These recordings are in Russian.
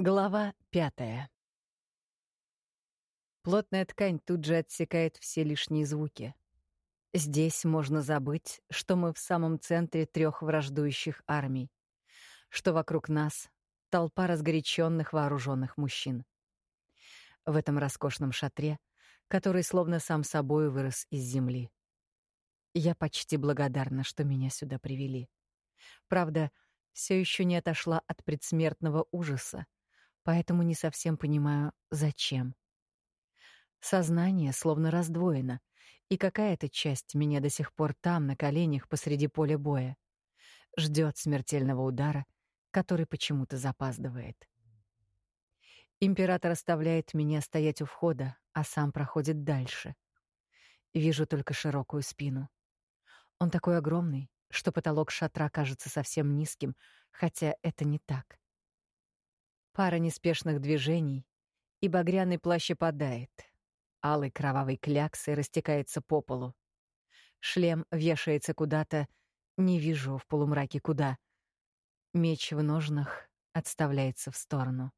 Глава пятая. Плотная ткань тут же отсекает все лишние звуки. Здесь можно забыть, что мы в самом центре трех враждующих армий, что вокруг нас толпа разгоряченных вооруженных мужчин. В этом роскошном шатре, который словно сам собой вырос из земли. Я почти благодарна, что меня сюда привели. Правда, все еще не отошла от предсмертного ужаса, поэтому не совсем понимаю, зачем. Сознание словно раздвоено, и какая-то часть меня до сих пор там, на коленях посреди поля боя. Ждет смертельного удара, который почему-то запаздывает. Император оставляет меня стоять у входа, а сам проходит дальше. Вижу только широкую спину. Он такой огромный, что потолок шатра кажется совсем низким, хотя это не так. Пара неспешных движений, и багряный плащ опадает. Алый кровавый кляксой растекается по полу. Шлем вешается куда-то, не вижу в полумраке куда. Меч в ножнах отставляется в сторону.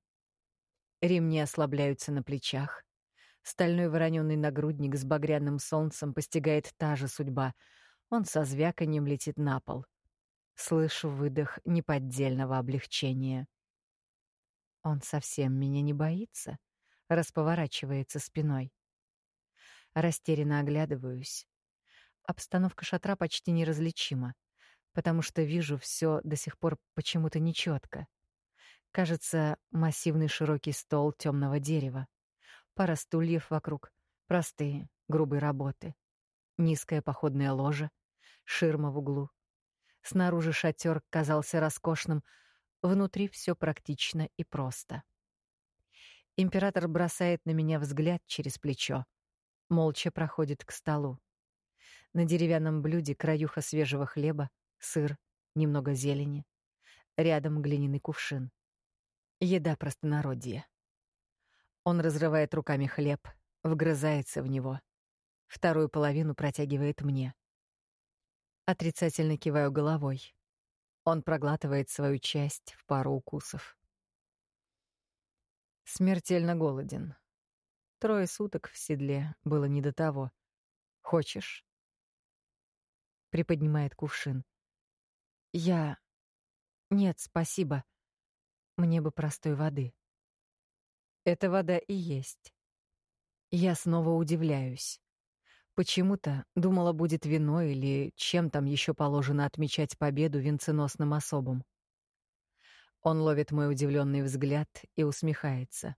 Ремни ослабляются на плечах. Стальной воронёный нагрудник с багряным солнцем постигает та же судьба. Он со звяканьем летит на пол. Слышу выдох неподдельного облегчения. Он совсем меня не боится, расповорачивается спиной. Растерянно оглядываюсь. Обстановка шатра почти неразличима, потому что вижу все до сих пор почему-то нечетко. Кажется, массивный широкий стол темного дерева, пара стульев вокруг, простые, грубой работы, низкое походное ложе, ширма в углу. Снаружи шатер казался роскошным, Внутри все практично и просто. Император бросает на меня взгляд через плечо. Молча проходит к столу. На деревянном блюде краюха свежего хлеба, сыр, немного зелени. Рядом глиняный кувшин. Еда простонародья. Он разрывает руками хлеб, вгрызается в него. Вторую половину протягивает мне. Отрицательно киваю головой. Он проглатывает свою часть в пару укусов. Смертельно голоден. Трое суток в седле было не до того. Хочешь? Приподнимает кувшин. Я... Нет, спасибо. Мне бы простой воды. Это вода и есть. Я снова удивляюсь. Почему-то думала, будет вино или чем там еще положено отмечать победу венценосным особам. Он ловит мой удивленный взгляд и усмехается.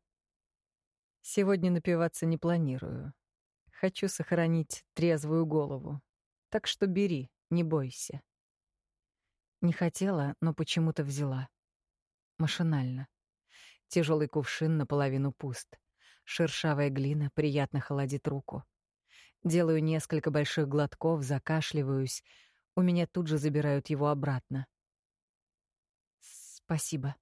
Сегодня напиваться не планирую. Хочу сохранить трезвую голову. Так что бери, не бойся. Не хотела, но почему-то взяла. Машинально. Тяжелый кувшин наполовину пуст. Шершавая глина приятно холодит руку. Делаю несколько больших глотков, закашливаюсь. У меня тут же забирают его обратно. Спасибо.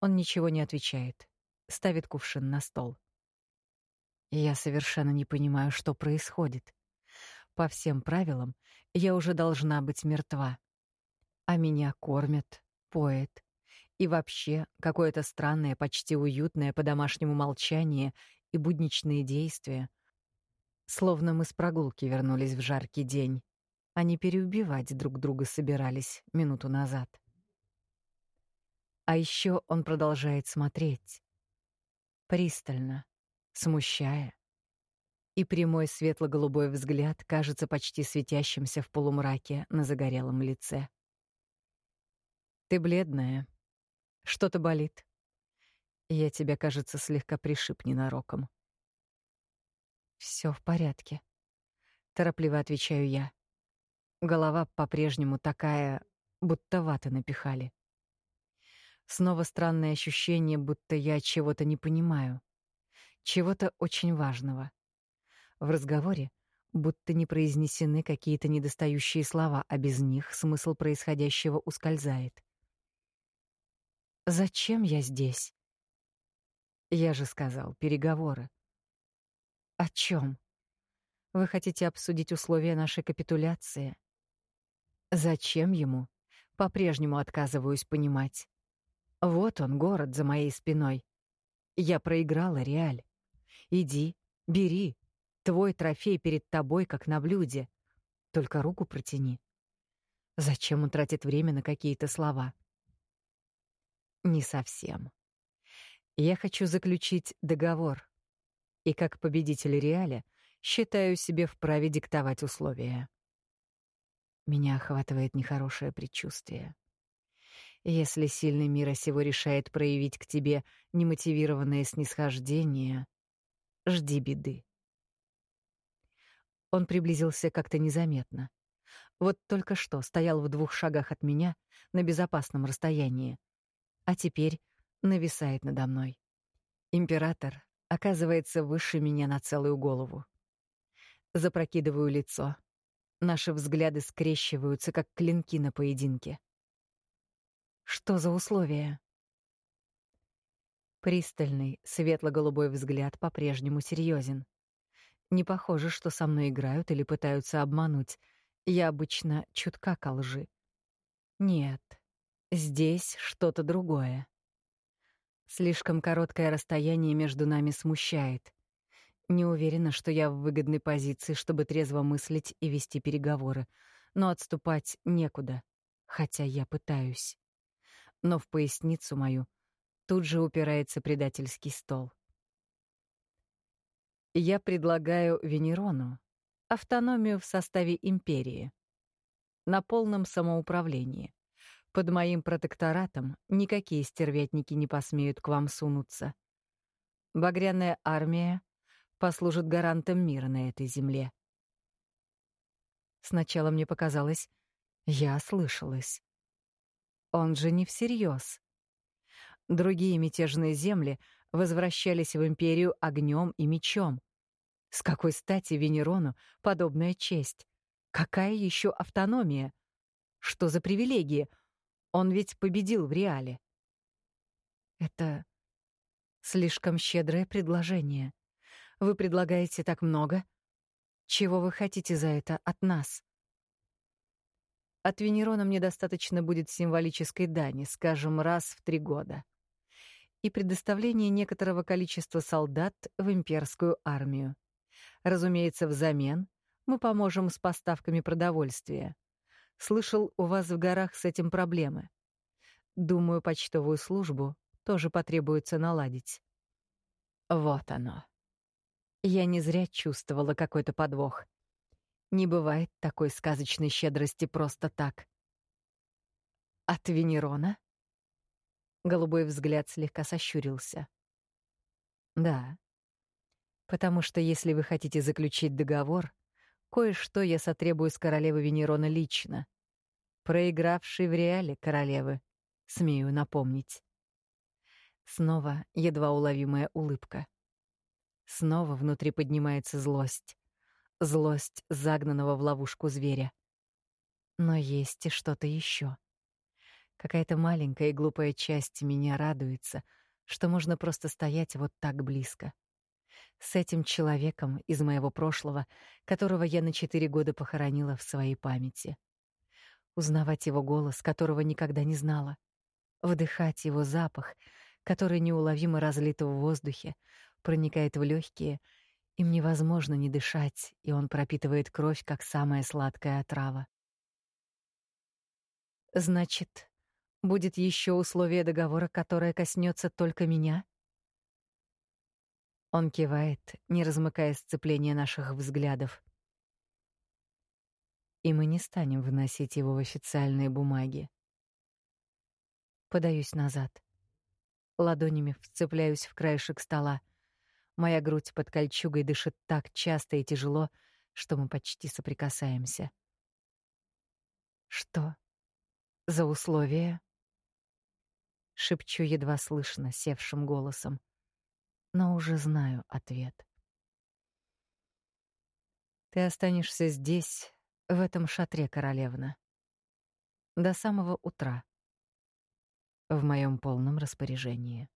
Он ничего не отвечает. Ставит кувшин на стол. Я совершенно не понимаю, что происходит. По всем правилам, я уже должна быть мертва. А меня кормят, поят. И вообще, какое-то странное, почти уютное по-домашнему молчание и будничные действия — Словно мы с прогулки вернулись в жаркий день, а не переубивать друг друга собирались минуту назад. А еще он продолжает смотреть. Пристально, смущая. И прямой светло-голубой взгляд кажется почти светящимся в полумраке на загорелом лице. «Ты бледная. Что-то болит. Я тебя, кажется, слегка пришиб ненароком». Все в порядке. Торопливо отвечаю я. Голова по-прежнему такая, будто ваты напихали. Снова странное ощущение, будто я чего-то не понимаю. Чего-то очень важного. В разговоре будто не произнесены какие-то недостающие слова, а без них смысл происходящего ускользает. Зачем я здесь? Я же сказал, переговоры. О чем? Вы хотите обсудить условия нашей капитуляции? Зачем ему? По-прежнему отказываюсь понимать. Вот он, город за моей спиной. Я проиграла, Реаль. Иди, бери. Твой трофей перед тобой, как на блюде. Только руку протяни. Зачем он тратит время на какие-то слова? Не совсем. Я хочу заключить договор. И как победитель Реаля считаю себе вправе диктовать условия. Меня охватывает нехорошее предчувствие. Если сильный мира сего решает проявить к тебе немотивированное снисхождение, жди беды. Он приблизился как-то незаметно. Вот только что стоял в двух шагах от меня на безопасном расстоянии, а теперь нависает надо мной. Император оказывается выше меня на целую голову. Запрокидываю лицо. Наши взгляды скрещиваются, как клинки на поединке. Что за условия? Пристальный, светло-голубой взгляд по-прежнему серьезен. Не похоже, что со мной играют или пытаются обмануть. Я обычно чутка ко лжи. Нет, здесь что-то другое. Слишком короткое расстояние между нами смущает. Не уверена, что я в выгодной позиции, чтобы трезво мыслить и вести переговоры, но отступать некуда, хотя я пытаюсь. Но в поясницу мою тут же упирается предательский стол. Я предлагаю Венерону автономию в составе империи, на полном самоуправлении. Под моим протекторатом никакие стервятники не посмеют к вам сунуться. Багряная армия послужит гарантом мира на этой земле. Сначала мне показалось, я ослышалась. Он же не всерьез. Другие мятежные земли возвращались в империю огнем и мечом. С какой стати Венерону подобная честь? Какая еще автономия? Что за привилегии? Он ведь победил в реале. Это слишком щедрое предложение. Вы предлагаете так много. Чего вы хотите за это от нас? От Венерона мне достаточно будет символической дани, скажем, раз в три года и предоставление некоторого количества солдат в имперскую армию. Разумеется, взамен мы поможем с поставками продовольствия. Слышал, у вас в горах с этим проблемы. Думаю, почтовую службу тоже потребуется наладить. Вот оно. Я не зря чувствовала какой-то подвох. Не бывает такой сказочной щедрости просто так. От Венерона? Голубой взгляд слегка сощурился. Да. Потому что если вы хотите заключить договор, кое-что я сотребую с королевы Венерона лично. Проигравшей в реале королевы, смею напомнить. Снова едва уловимая улыбка. Снова внутри поднимается злость. Злость загнанного в ловушку зверя. Но есть и что-то еще. Какая-то маленькая и глупая часть меня радуется, что можно просто стоять вот так близко. С этим человеком из моего прошлого, которого я на четыре года похоронила в своей памяти. Узнавать его голос, которого никогда не знала. Вдыхать его запах, который неуловимо разлит в воздухе, проникает в легкие, им невозможно не дышать, и он пропитывает кровь, как самая сладкая отрава. Значит, Будет еще условие договора, которое коснется только меня? Он кивает, не размыкая сцепление наших взглядов. И мы не станем вносить его в официальные бумаги. Подаюсь назад. Ладонями вцепляюсь в краешек стола. Моя грудь под кольчугой дышит так часто и тяжело, что мы почти соприкасаемся. Что за условия? шепчу едва слышно, севшим голосом, но уже знаю ответ. Ты останешься здесь, в этом шатре, королевна, до самого утра, в моем полном распоряжении.